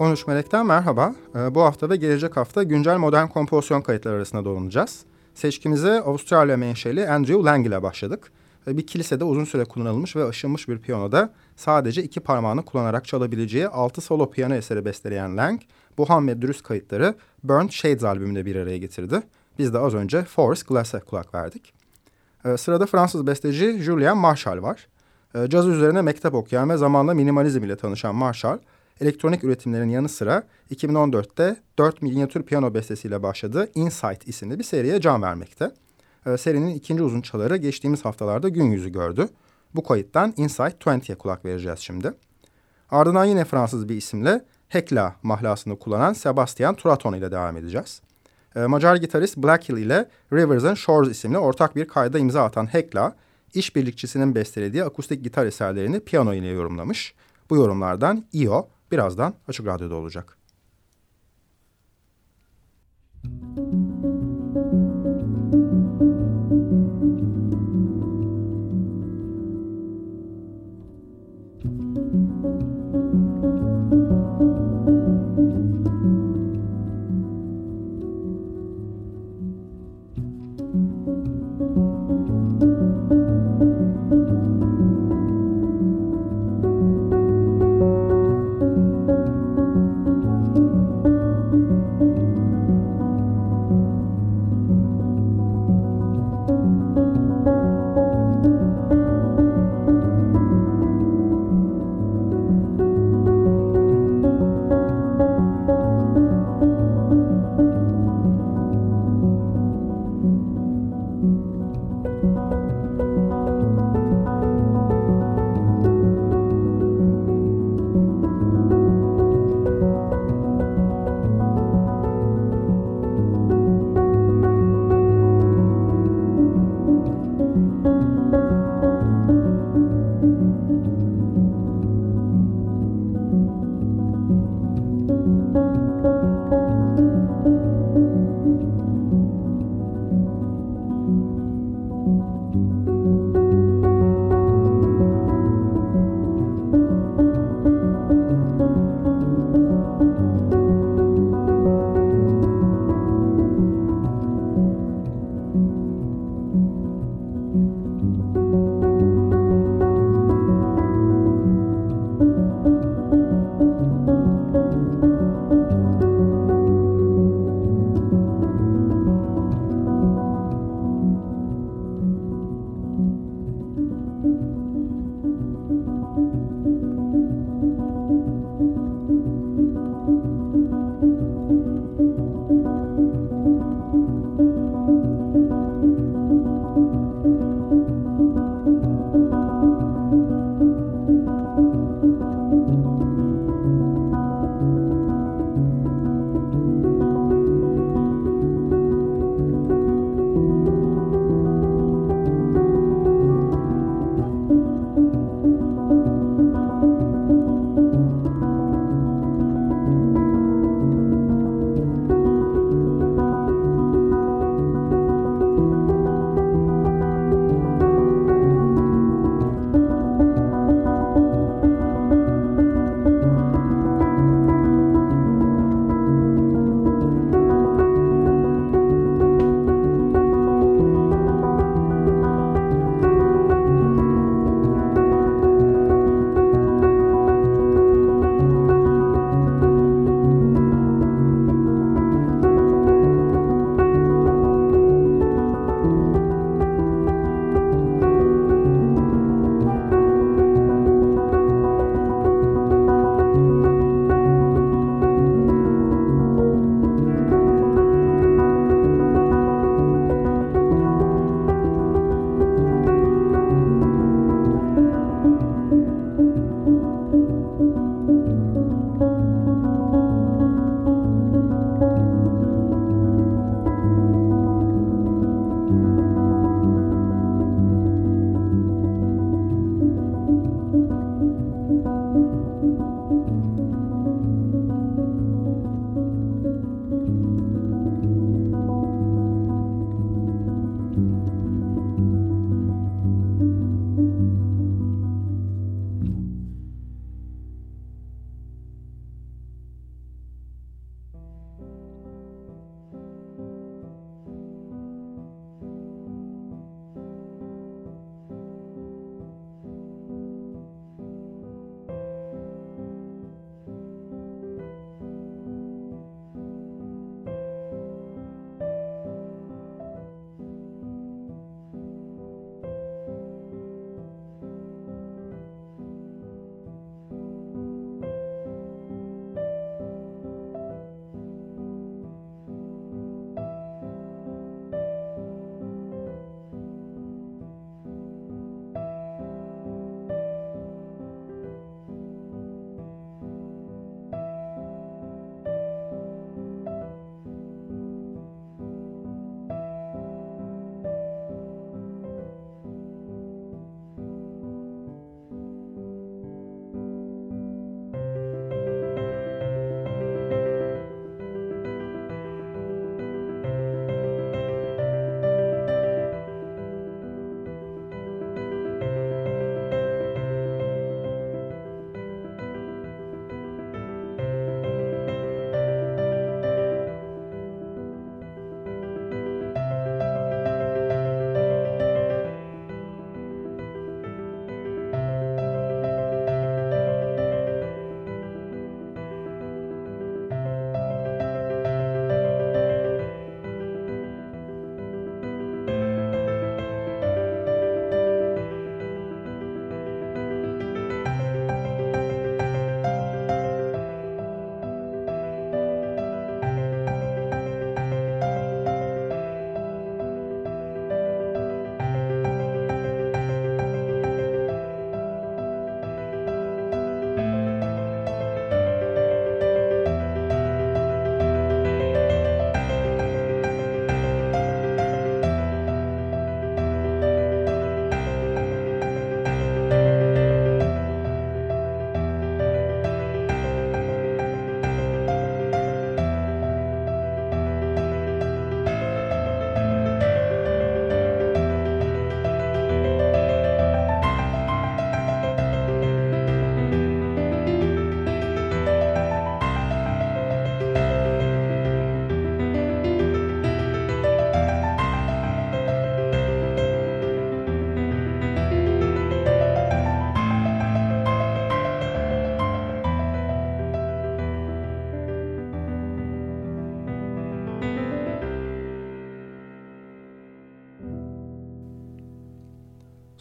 13 Melek'ten merhaba. Ee, bu hafta ve gelecek hafta güncel modern kompozisyon kayıtları arasında dolanacağız. Seçkimize Avustralya menşeli Andrew Lang ile başladık. Ee, bir kilisede uzun süre kullanılmış ve aşınmış bir piyanoda sadece iki parmağını kullanarak çalabileceği altı solo piyano eseri besteleyen Lang, bu ham ve dürüst kayıtları Burnt Shades albümünde bir araya getirdi. Biz de az önce Forest Glass'e kulak verdik. Ee, sırada Fransız besteci Julien Marshall var. Caz üzerine mektep okuyan ve zamanla minimalizm ile tanışan Marshall, elektronik üretimlerin yanı sıra 2014'te 4 minyatür piyano bestesiyle başladığı Insight isimli bir seriye can vermekte. Ee, serinin ikinci uzun çaları geçtiğimiz haftalarda gün yüzü gördü. Bu kayıttan Insight 20'ye kulak vereceğiz şimdi. Ardından yine Fransız bir isimle Hekla mahlasını kullanan Sebastian Turaton ile devam edeceğiz. Ee, Macar gitarist Black Hill ile Rivers and Shores isimli ortak bir kayda imza atan Hekla, işbirlikçisinin bestelediği akustik gitar eserlerini piyano ile yorumlamış. Bu yorumlardan Io birazdan Açık Radyo'da olacak.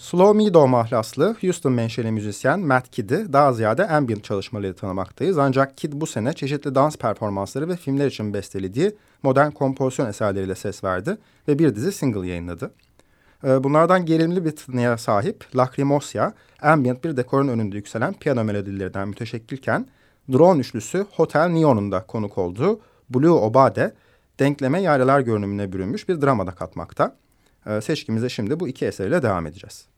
Slow Meadow mahlaslı Houston menşeli müzisyen Matt Kidd'i daha ziyade ambient çalışmalarıyla tanımaktayız. Ancak Kidd bu sene çeşitli dans performansları ve filmler için bestelediği modern kompozisyon eserleriyle ses verdi ve bir dizi single yayınladı. Ee, bunlardan gerilimli bir tınıya sahip Lacrimosa, ambient bir dekorun önünde yükselen piyano melodilerinden müteşekkilken, drone üçlüsü Hotel Neon'un da konuk olduğu Blue Obade, denkleme yaylalar görünümüne bürünmüş bir dramada katmakta. Ee, seçkimize şimdi bu iki eseriyle devam edeceğiz.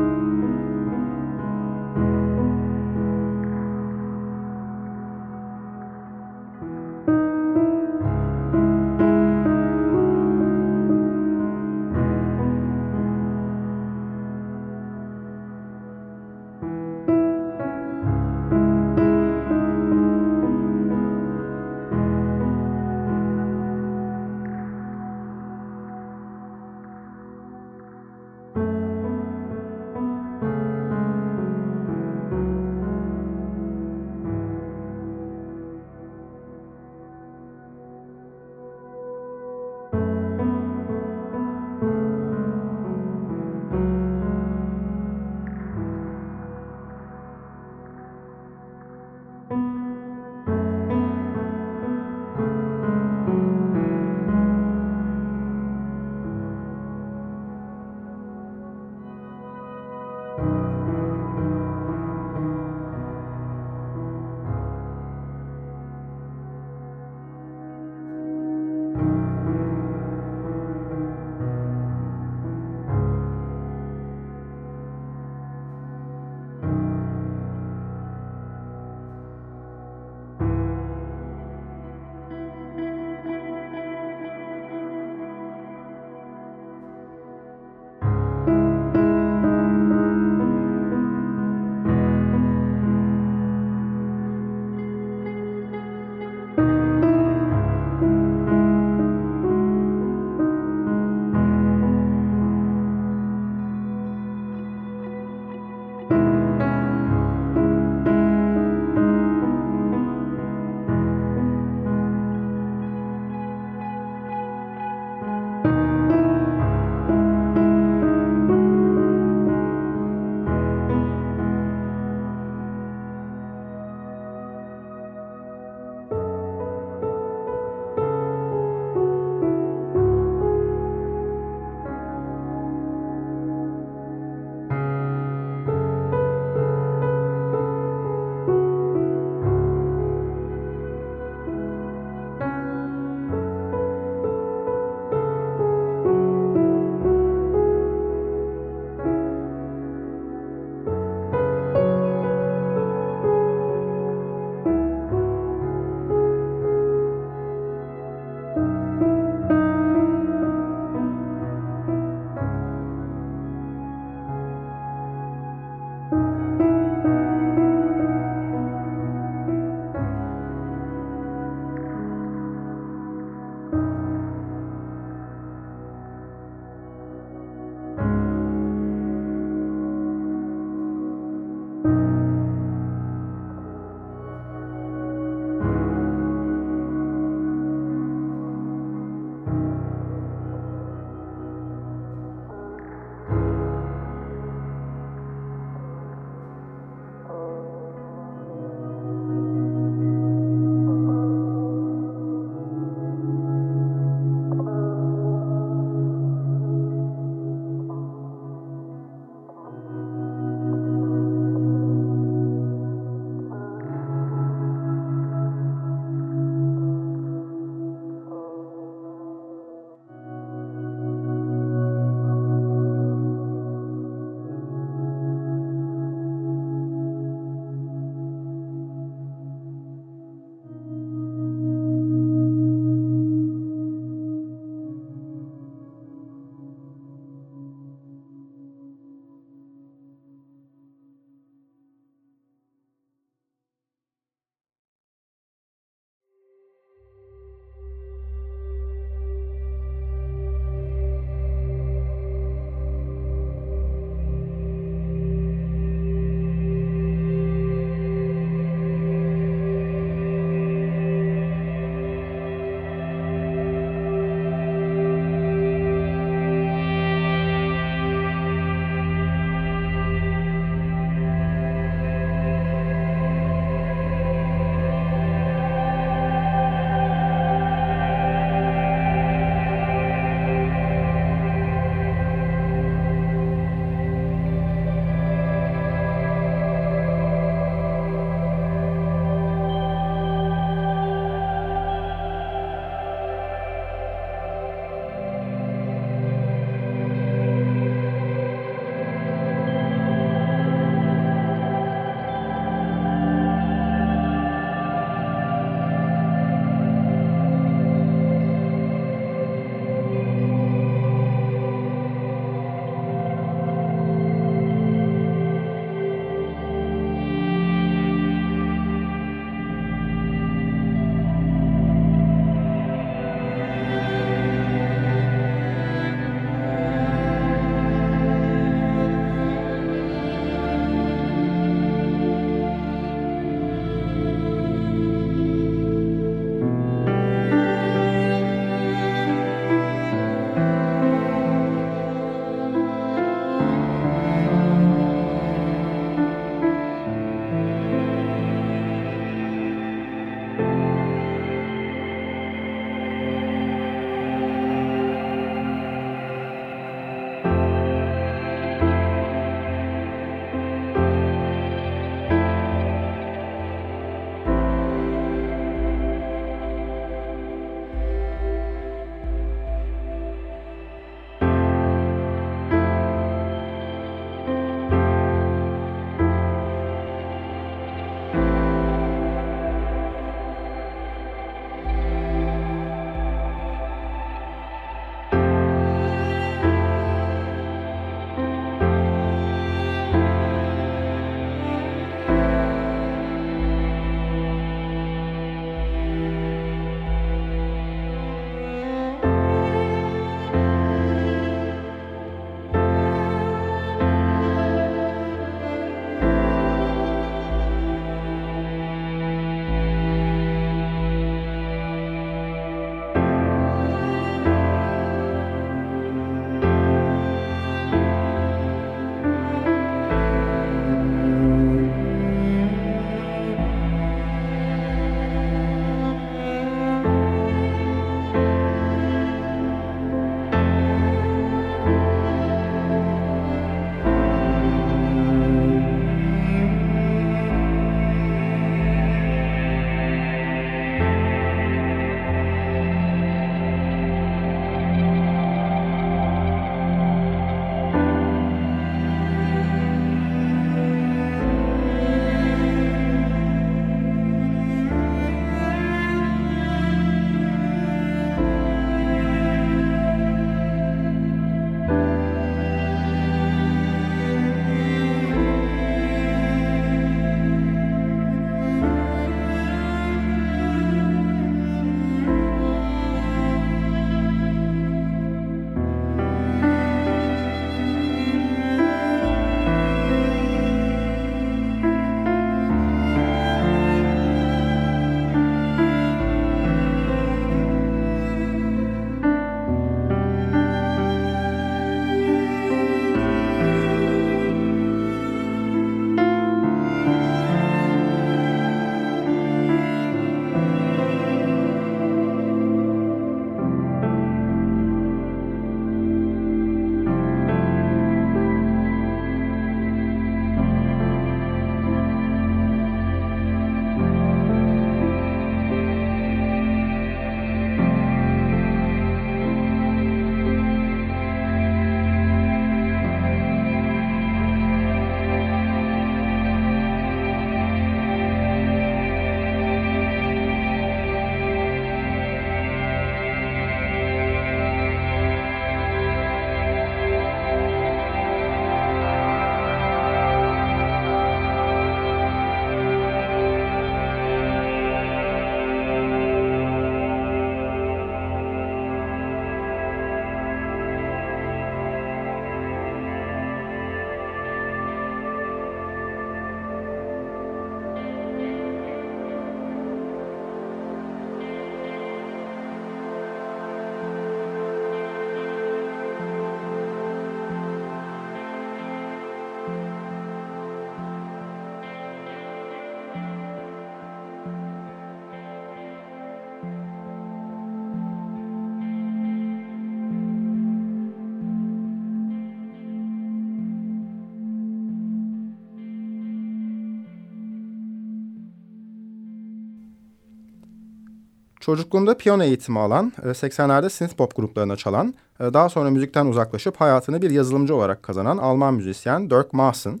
Çocukluğunda piyano eğitimi alan, 80'lerde e, synth pop gruplarına çalan, e, daha sonra müzikten uzaklaşıp hayatını bir yazılımcı olarak kazanan Alman müzisyen Dirk Maassen,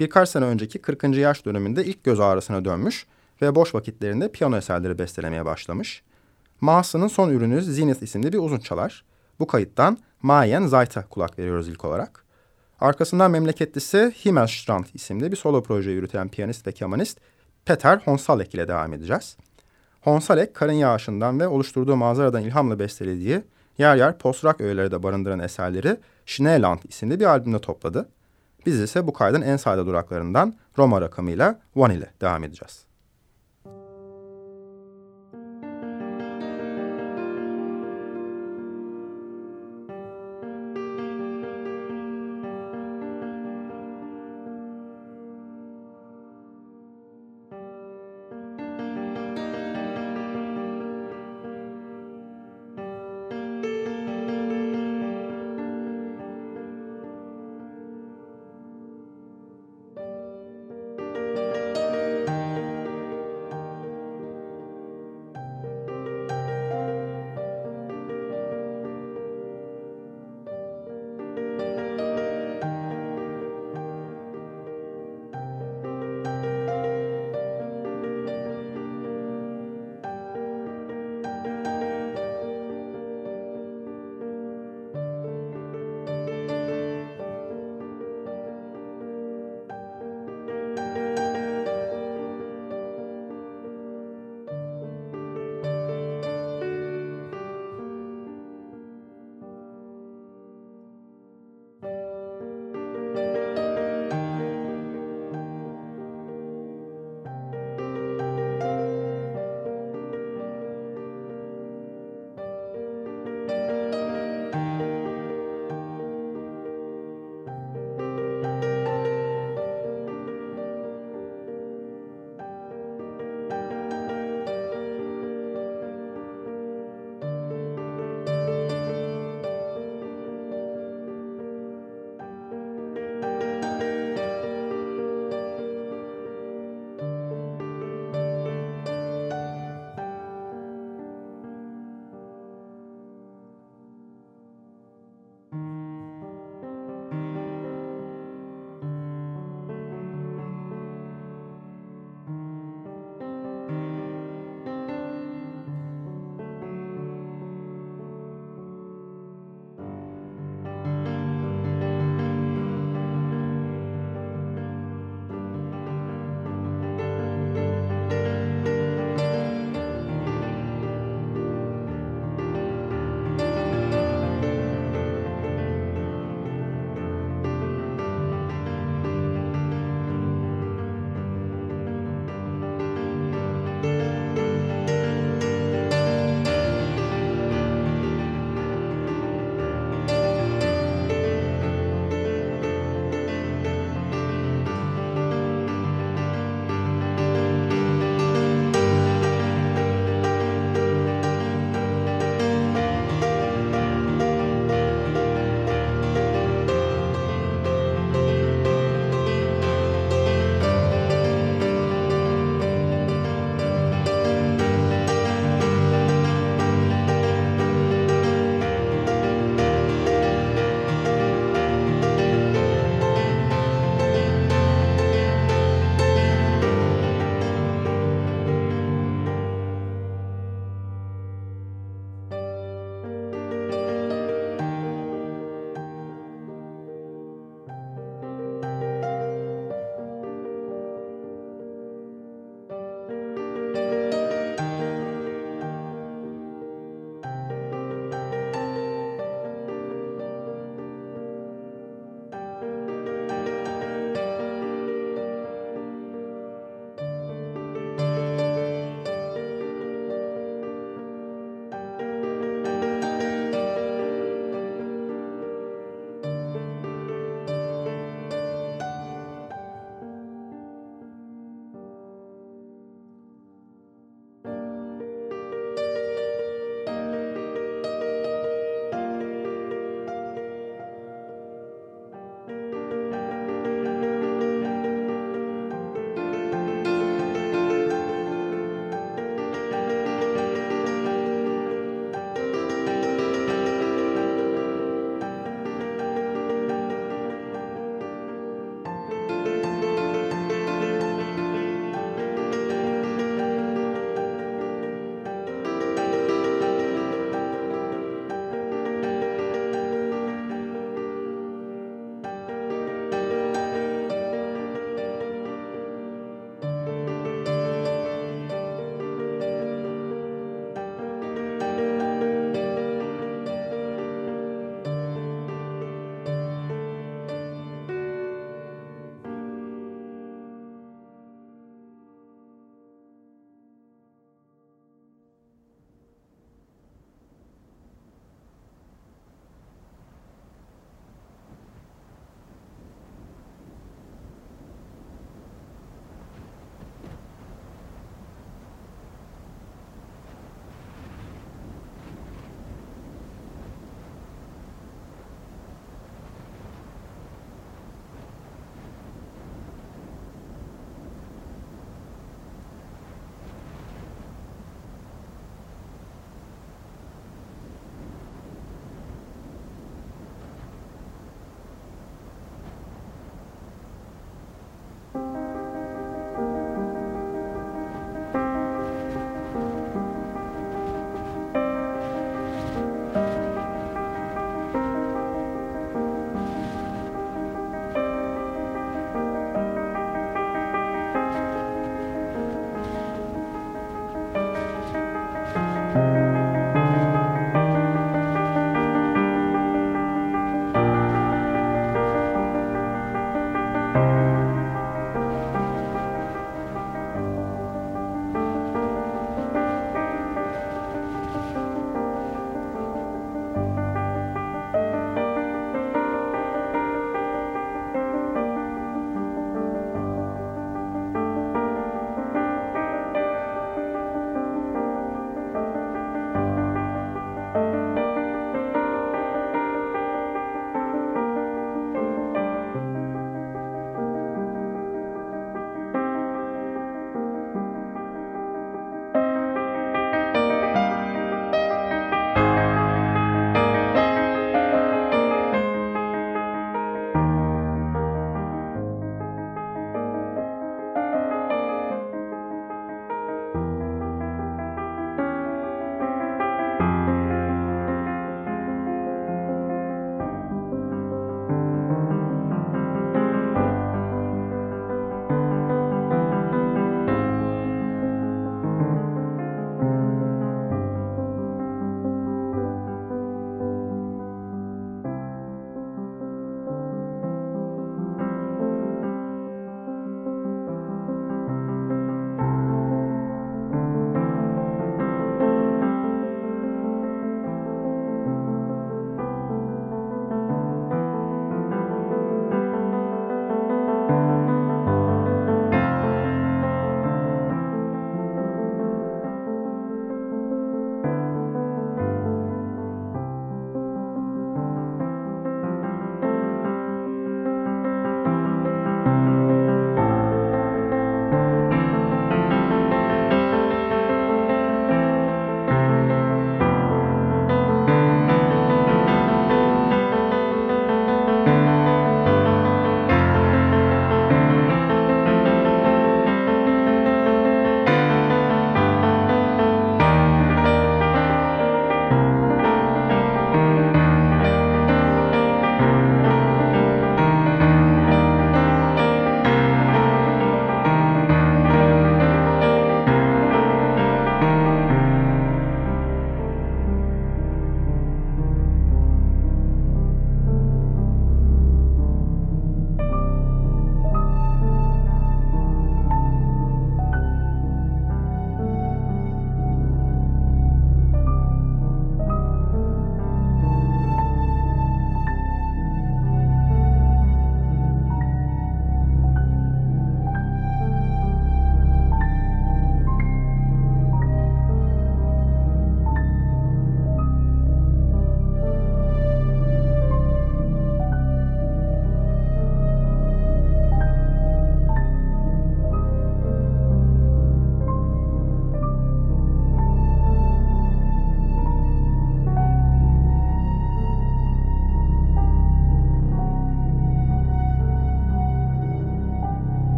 birkaç sene önceki 40. yaş döneminde ilk göz ağrısına dönmüş ve boş vakitlerinde piyano eserleri bestelemeye başlamış. Maassen'ın son ürünü Zenith isimli bir uzun çalar. Bu kayıttan Mayen Zayt'a kulak veriyoruz ilk olarak. Arkasından memleketlisi Himmelstrand isimli bir solo proje yürüten piyanist ve kemanist Peter Honsalek ile devam edeceğiz. Honsalek, karın yağışından ve oluşturduğu manzaradan ilhamla bestelediği yer yer post-rock öğeleri de barındıran eserleri Schneeland isimli bir albümde topladı. Biz ise bu kaydın en sade duraklarından Roma rakamıyla One ile devam edeceğiz.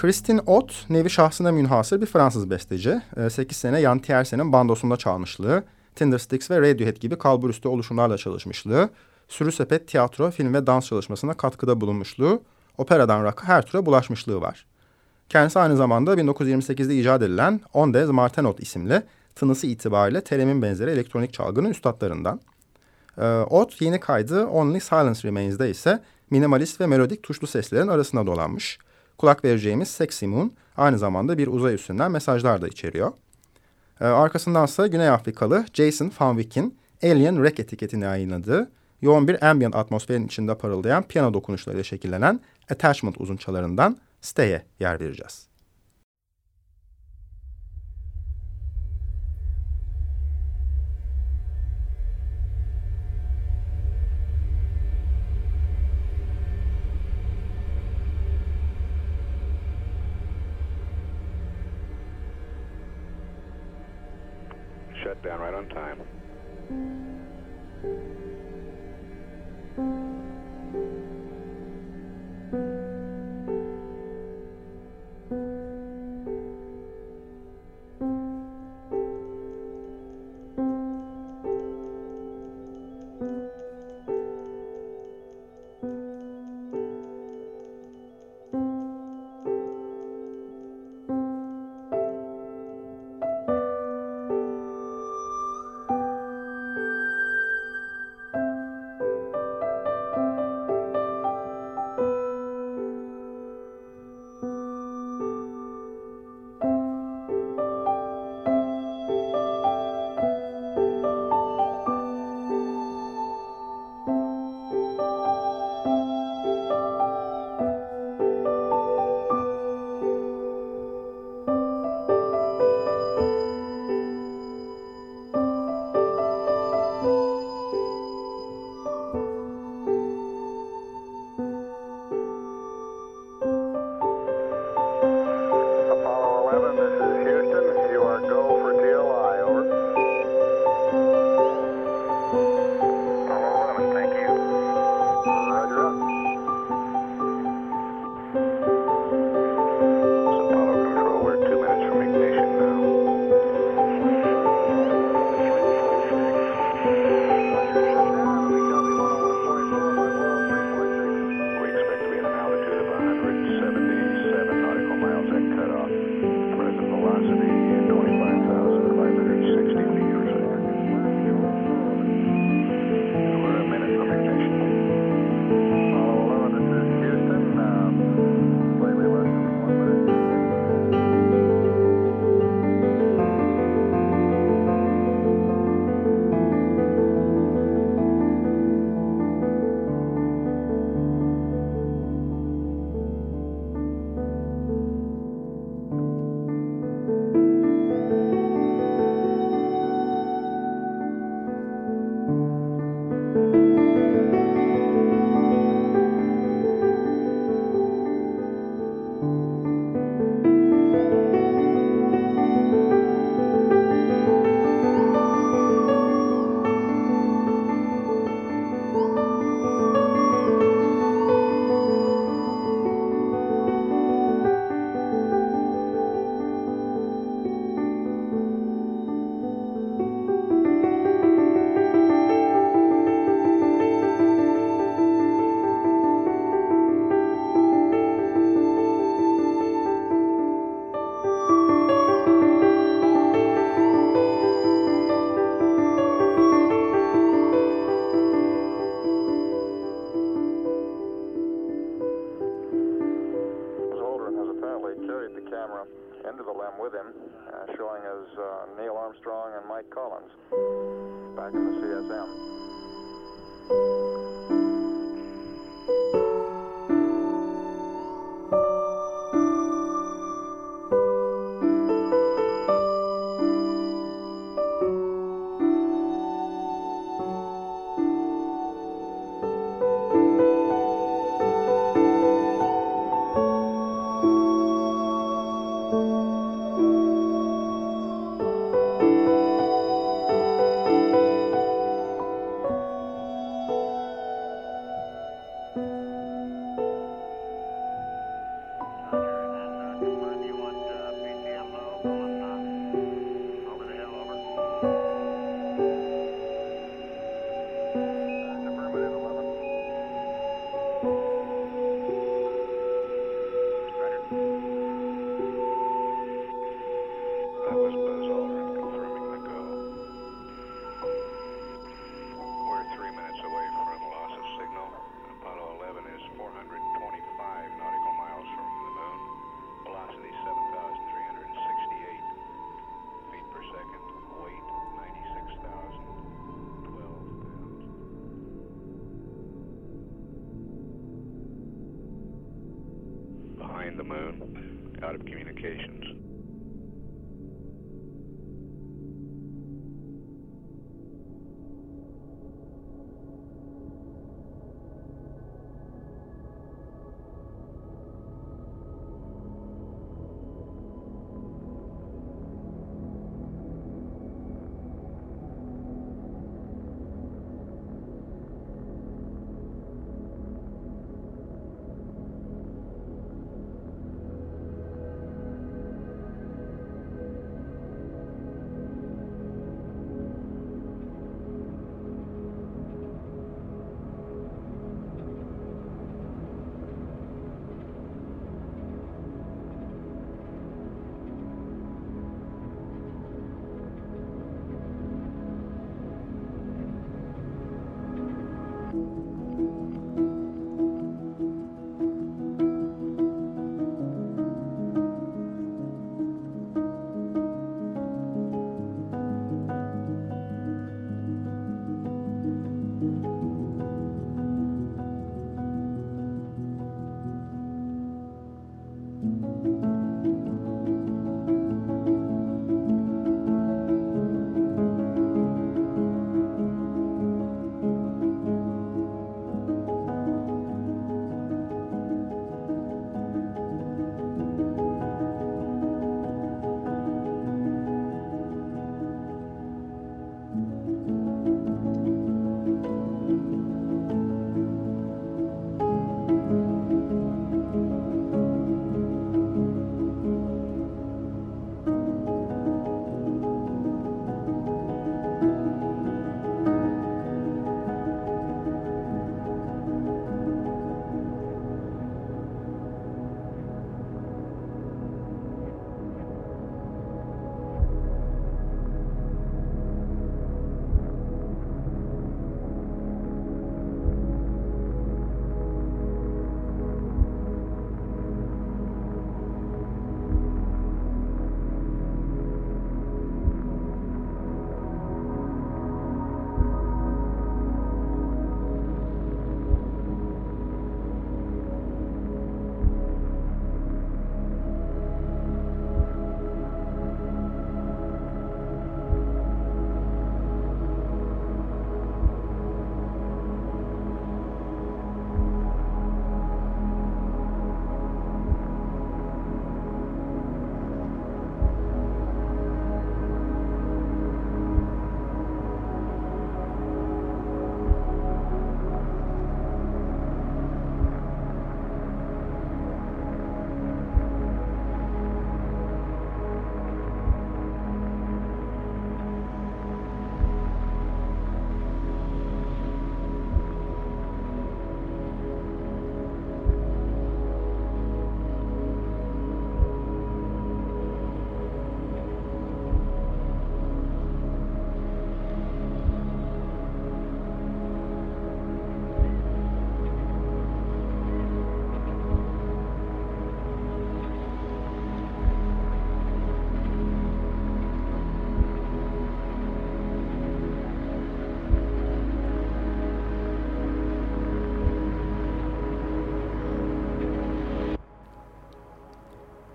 Christine Ott, nevi şahsına münhasır bir Fransız besteci. 8 ee, sene Jan Tiersen'in bandosunda çalmışlığı, Tindersticks ve Radiohead gibi kalburüstü oluşumlarla çalışmışlığı, sürü sepet, tiyatro, film ve dans çalışmasına katkıda bulunmuşluğu, operadan rock'a her türe bulaşmışlığı var. Kendisi aynı zamanda 1928'de icat edilen Ondes Martenot isimli tınısı itibariyle telemin benzeri elektronik çalgının üstadlarından. Ee, Ott yeni kaydı Only Silence Remains'de ise minimalist ve melodik tuşlu seslerin arasında dolanmış. Kulak vereceğimiz Sexy Moon aynı zamanda bir uzay üstünden mesajlar da içeriyor. Ee, arkasındansa Güney Afrikalı Jason Van Wyck'in Alien Rec etiketini yayınladığı yoğun bir ambient atmosferin içinde parıldayan piyano dokunuşlarıyla şekillenen Attachment uzunçalarından Stay'e yer vereceğiz. Down right on time. into the limb with him, uh, showing as uh, Neil Armstrong and Mike Collins back in the CSM.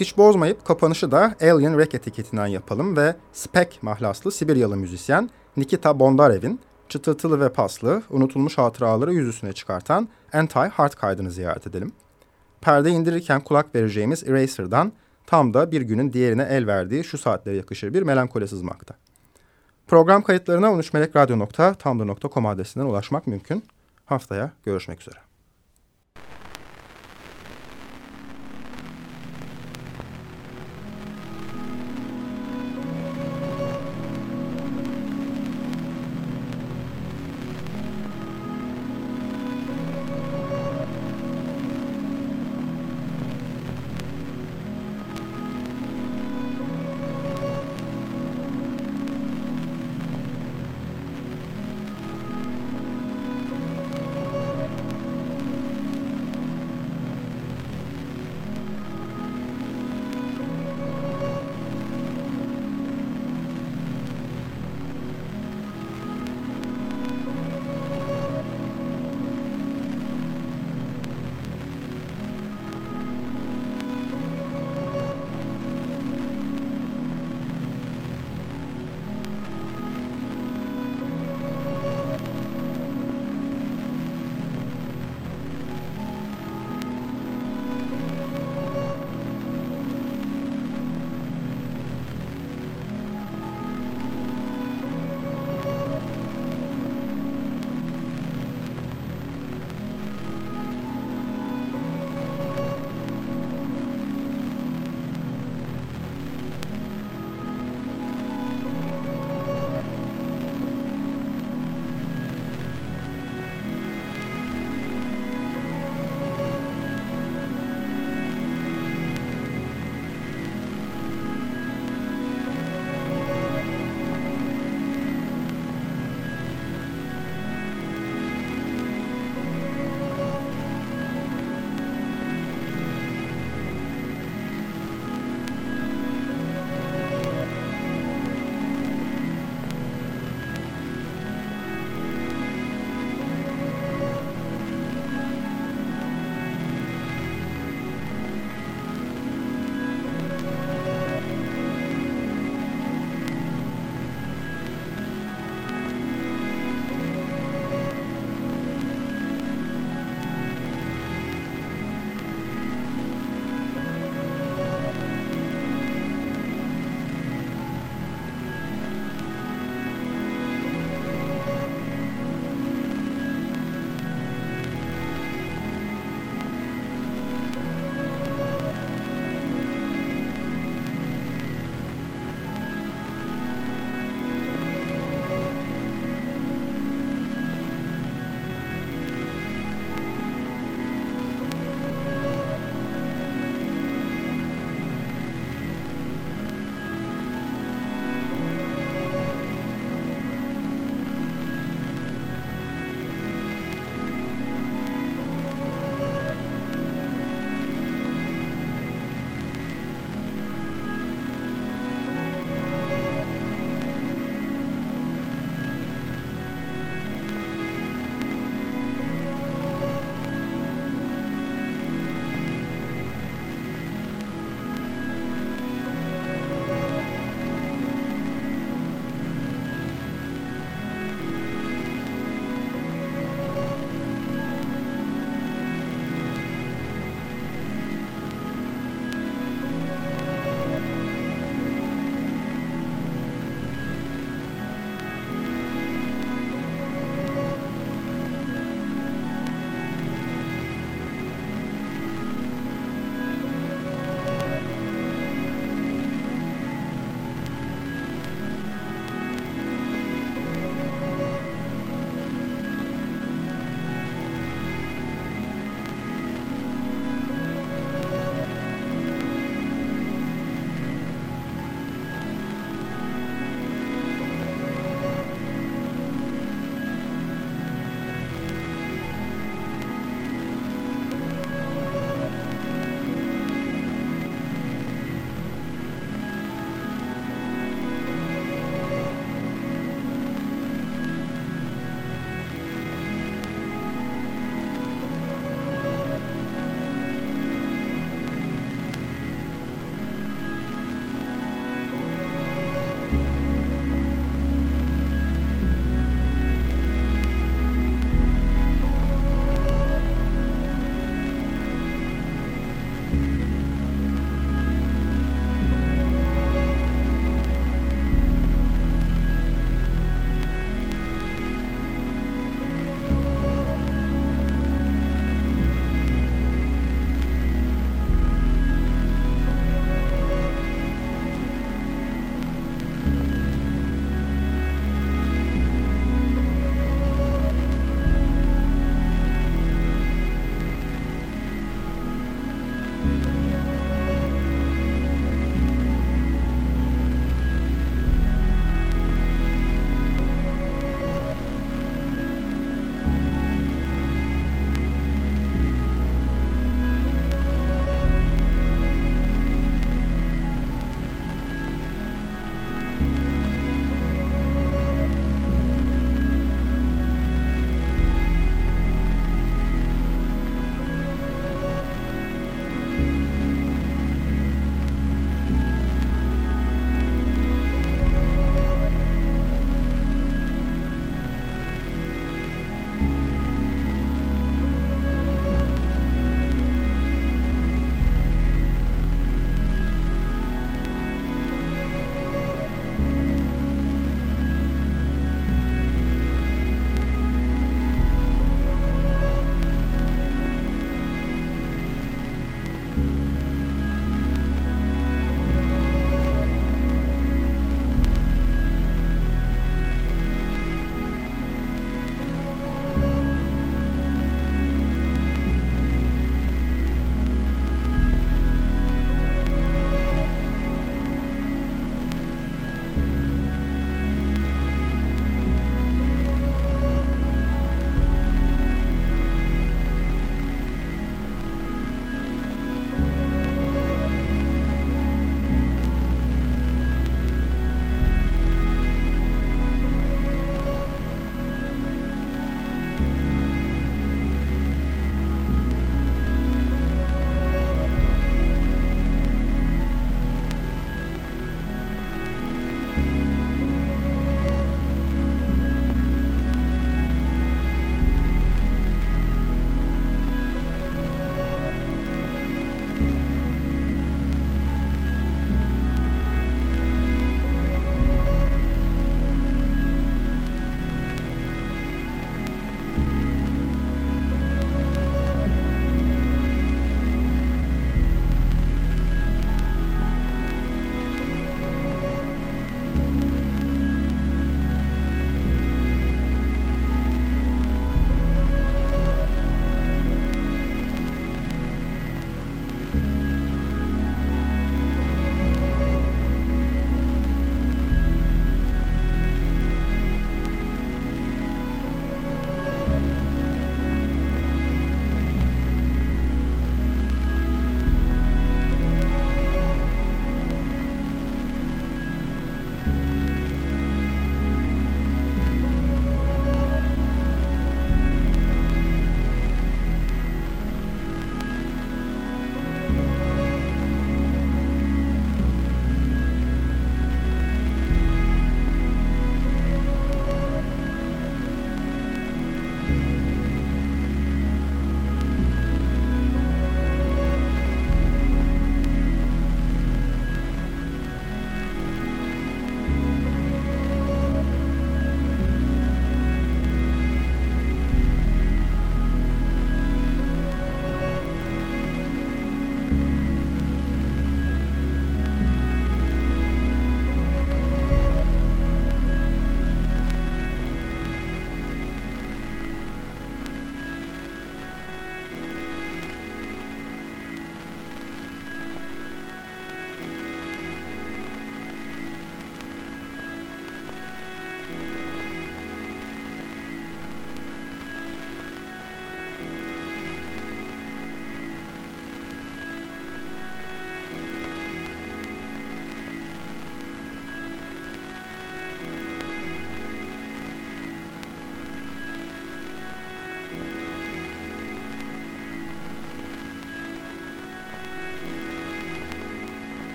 Hiç bozmayıp kapanışı da Alien Rec etiketinden yapalım ve Spec mahlaslı Sibiryalı müzisyen Nikita Bondarev'in çıtırtılı ve paslı, unutulmuş hatıraları yüzüstüne çıkartan Anti-Heart kaydını ziyaret edelim. Perde indirirken kulak vereceğimiz Eraser'dan tam da bir günün diğerine el verdiği şu saatlere yakışır bir melankoli sızmakta. Program kayıtlarına 13melekradyo.tumblr.com adresinden ulaşmak mümkün. Haftaya görüşmek üzere.